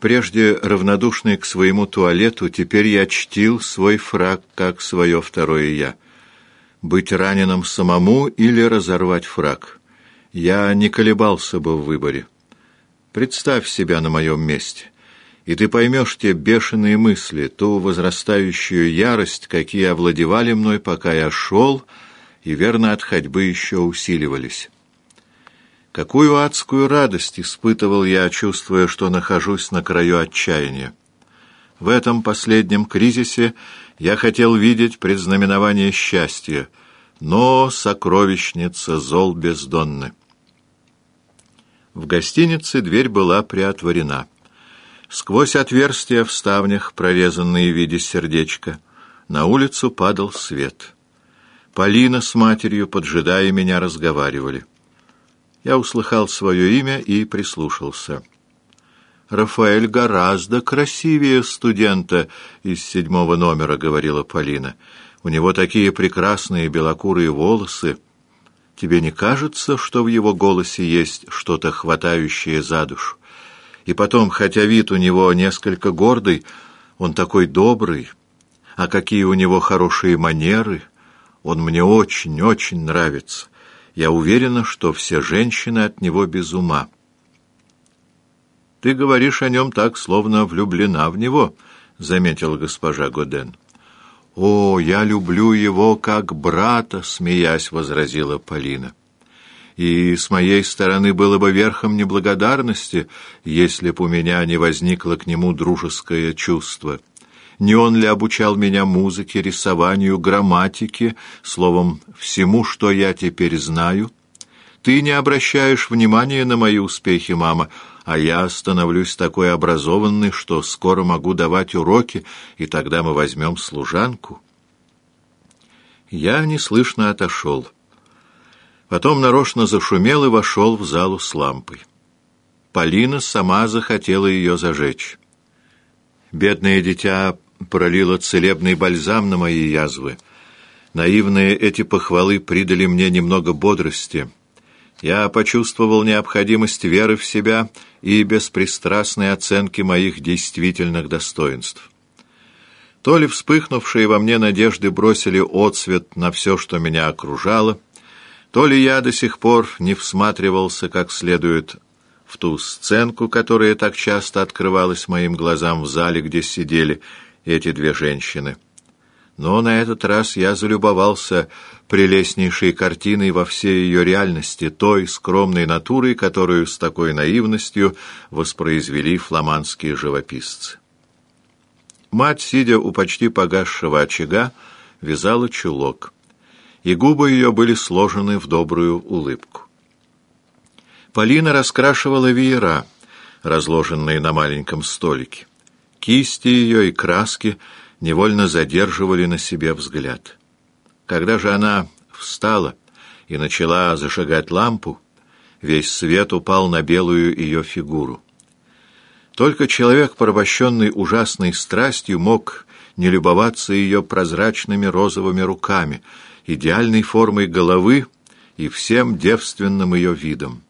Прежде равнодушный к своему туалету, теперь я чтил свой фраг как свое второе «я». Быть раненым самому или разорвать фраг. Я не колебался бы в выборе. Представь себя на моем месте, и ты поймешь те бешеные мысли, ту возрастающую ярость, какие овладевали мной, пока я шел, и верно от ходьбы еще усиливались. Какую адскую радость испытывал я, чувствуя, что нахожусь на краю отчаяния. В этом последнем кризисе я хотел видеть предзнаменование счастья, но сокровищница зол бездонны. В гостинице дверь была приотворена. Сквозь отверстия в ставнях, прорезанные в виде сердечка, на улицу падал свет. Полина с матерью, поджидая меня, разговаривали. Я услыхал свое имя и прислушался. «Рафаэль гораздо красивее студента из седьмого номера», — говорила Полина. «У него такие прекрасные белокурые волосы. Тебе не кажется, что в его голосе есть что-то хватающее за душу? И потом, хотя вид у него несколько гордый, он такой добрый, а какие у него хорошие манеры, он мне очень-очень нравится». Я уверена, что все женщины от него без ума. «Ты говоришь о нем так, словно влюблена в него», — заметила госпожа Годен. «О, я люблю его как брата», — смеясь возразила Полина. «И с моей стороны было бы верхом неблагодарности, если б у меня не возникло к нему дружеское чувство». Не он ли обучал меня музыке, рисованию, грамматике, словом, всему, что я теперь знаю? Ты не обращаешь внимания на мои успехи, мама, а я становлюсь такой образованный, что скоро могу давать уроки, и тогда мы возьмем служанку. Я неслышно отошел. Потом нарочно зашумел и вошел в залу с лампой. Полина сама захотела ее зажечь. Бедное дитя пролила целебный бальзам на мои язвы. Наивные эти похвалы придали мне немного бодрости. Я почувствовал необходимость веры в себя и беспристрастной оценки моих действительных достоинств. То ли вспыхнувшие во мне надежды бросили отсвет на все, что меня окружало, то ли я до сих пор не всматривался как следует в ту сценку, которая так часто открывалась моим глазам в зале, где сидели эти две женщины. Но на этот раз я залюбовался прелестнейшей картиной во всей ее реальности, той скромной натурой, которую с такой наивностью воспроизвели фламандские живописцы. Мать, сидя у почти погасшего очага, вязала чулок, и губы ее были сложены в добрую улыбку. Полина раскрашивала веера, разложенные на маленьком столике. Кисти ее и краски невольно задерживали на себе взгляд. Когда же она встала и начала зажигать лампу, весь свет упал на белую ее фигуру. Только человек, порабощенный ужасной страстью, мог не любоваться ее прозрачными розовыми руками, идеальной формой головы и всем девственным ее видом.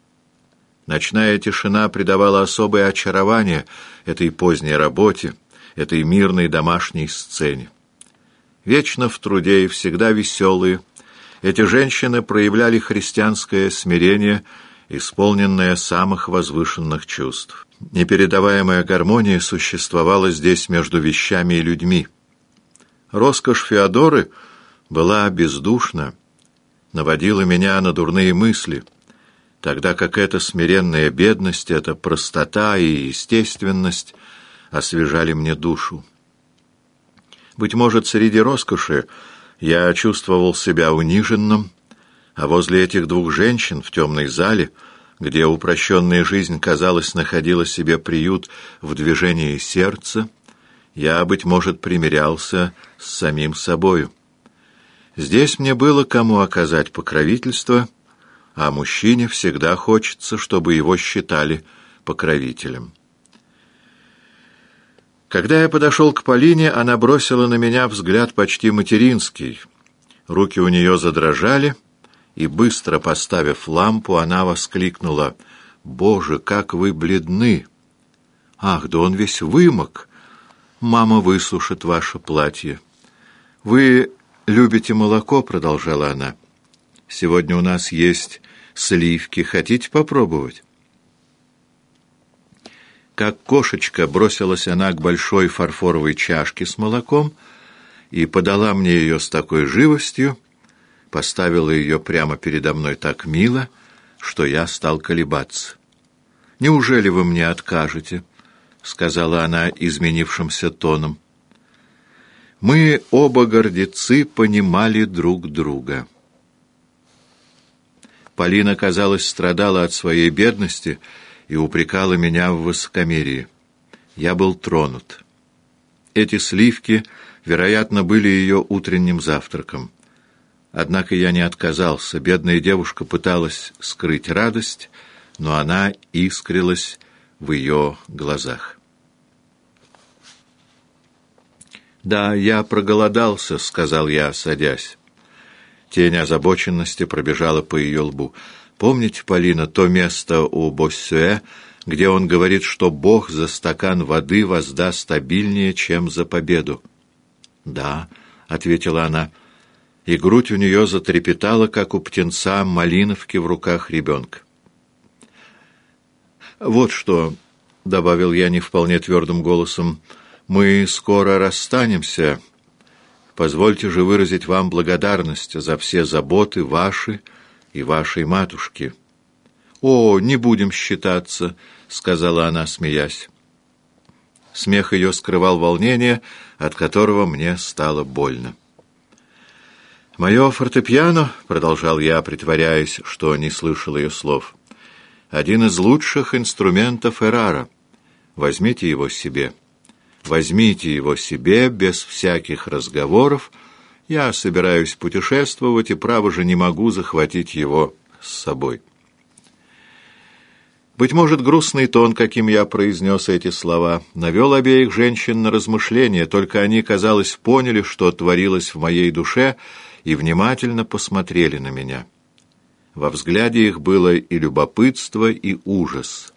Ночная тишина придавала особое очарование этой поздней работе, этой мирной домашней сцене. Вечно в труде и всегда веселые, эти женщины проявляли христианское смирение, исполненное самых возвышенных чувств. Непередаваемая гармония существовала здесь между вещами и людьми. Роскошь Феодоры была бездушна, наводила меня на дурные мысли — тогда как эта смиренная бедность, эта простота и естественность освежали мне душу. Быть может, среди роскоши я чувствовал себя униженным, а возле этих двух женщин в темной зале, где упрощенная жизнь, казалось, находила себе приют в движении сердца, я, быть может, примирялся с самим собою. Здесь мне было кому оказать покровительство — а мужчине всегда хочется, чтобы его считали покровителем. Когда я подошел к Полине, она бросила на меня взгляд почти материнский. Руки у нее задрожали, и, быстро поставив лампу, она воскликнула «Боже, как вы бледны!» Ах, да он весь вымок. Мама высушит ваше платье. Вы любите молоко, продолжала она. Сегодня у нас есть сливки. Хотите попробовать? Как кошечка бросилась она к большой фарфоровой чашке с молоком и подала мне ее с такой живостью, поставила ее прямо передо мной так мило, что я стал колебаться. «Неужели вы мне откажете?» — сказала она изменившимся тоном. Мы оба гордецы понимали друг друга. Полина, казалось, страдала от своей бедности и упрекала меня в высокомерии. Я был тронут. Эти сливки, вероятно, были ее утренним завтраком. Однако я не отказался. Бедная девушка пыталась скрыть радость, но она искрилась в ее глазах. «Да, я проголодался», — сказал я, садясь. Тень озабоченности пробежала по ее лбу. «Помните, Полина, то место у Боссюэ, где он говорит, что Бог за стакан воды воздаст стабильнее, чем за победу?» «Да», — ответила она, — и грудь у нее затрепетала, как у птенца малиновки в руках ребенка. «Вот что», — добавил я не вполне твердым голосом, — мы скоро расстанемся. Позвольте же выразить вам благодарность за все заботы ваши и вашей матушки. О, не будем считаться, сказала она, смеясь. Смех ее скрывал волнение, от которого мне стало больно. «Мое фортепиано», — продолжал я, притворяясь, что не слышал ее слов, — «один из лучших инструментов Эрара. Возьмите его себе». Возьмите его себе без всяких разговоров. Я собираюсь путешествовать и, право же, не могу захватить его с собой. Быть может, грустный тон, каким я произнес эти слова, навел обеих женщин на размышления, только они, казалось, поняли, что творилось в моей душе, и внимательно посмотрели на меня. Во взгляде их было и любопытство, и ужас —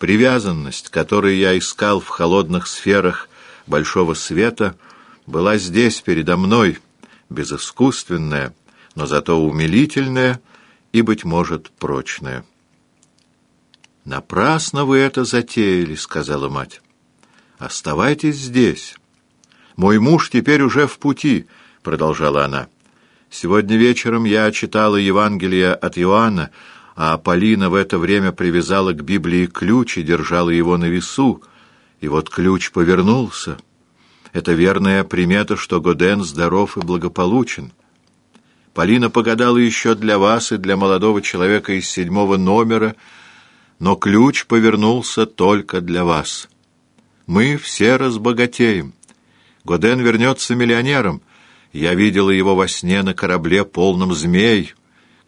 Привязанность, которую я искал в холодных сферах большого света, была здесь, передо мной, безыскусственная, но зато умилительная и, быть может, прочная. «Напрасно вы это затеяли», — сказала мать. «Оставайтесь здесь. Мой муж теперь уже в пути», — продолжала она. «Сегодня вечером я читала Евангелие от Иоанна, а Полина в это время привязала к Библии ключ и держала его на весу, и вот ключ повернулся. Это верная примета, что Годен здоров и благополучен. Полина погадала еще для вас и для молодого человека из седьмого номера, но ключ повернулся только для вас. Мы все разбогатеем. Годен вернется миллионером. Я видела его во сне на корабле, полном змей,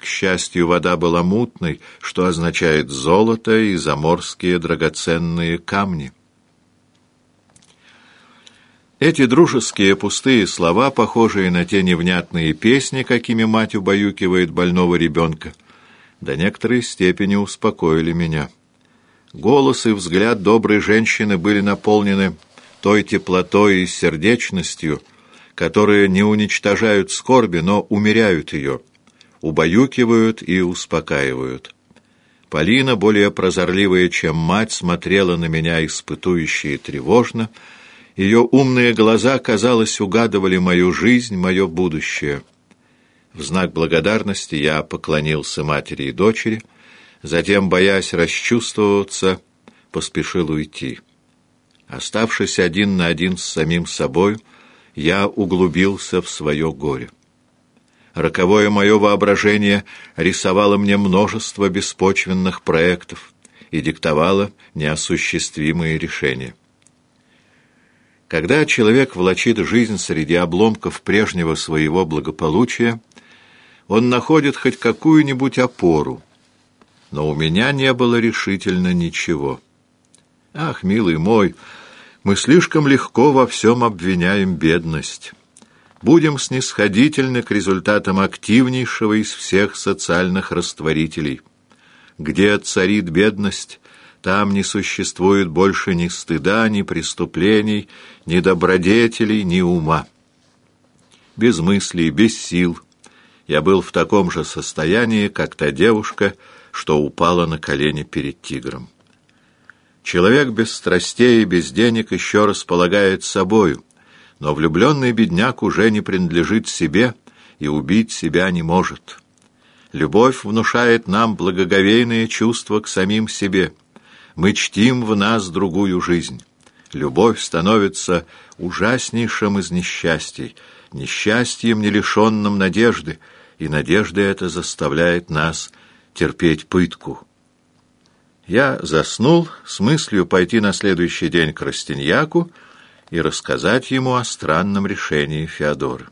к счастью, вода была мутной, что означает золото и заморские драгоценные камни. Эти дружеские пустые слова, похожие на те невнятные песни, какими мать убаюкивает больного ребенка, до некоторой степени успокоили меня. Голос и взгляд доброй женщины были наполнены той теплотой и сердечностью, которые не уничтожают скорби, но умеряют ее — убаюкивают и успокаивают. Полина, более прозорливая, чем мать, смотрела на меня испытующе и тревожно. Ее умные глаза, казалось, угадывали мою жизнь, мое будущее. В знак благодарности я поклонился матери и дочери, затем, боясь расчувствоваться, поспешил уйти. Оставшись один на один с самим собой, я углубился в свое горе. Роковое мое воображение рисовало мне множество беспочвенных проектов и диктовало неосуществимые решения. Когда человек влачит жизнь среди обломков прежнего своего благополучия, он находит хоть какую-нибудь опору, но у меня не было решительно ничего. Ах, милый мой, мы слишком легко во всем обвиняем бедность» будем снисходительны к результатам активнейшего из всех социальных растворителей. Где царит бедность, Там не существует больше ни стыда, ни преступлений, ни добродетелей, ни ума. Без мыслей, без сил. Я был в таком же состоянии, как та девушка, что упала на колени перед тигром. Человек без страстей и без денег еще располагает собою, но влюбленный бедняк уже не принадлежит себе и убить себя не может. Любовь внушает нам благоговейные чувства к самим себе — мы чтим в нас другую жизнь. Любовь становится ужаснейшим из несчастий, несчастьем, не лишенным надежды, и надежда эта заставляет нас терпеть пытку. Я заснул с мыслью пойти на следующий день к Растиньяку и рассказать ему о странном решении Феодора.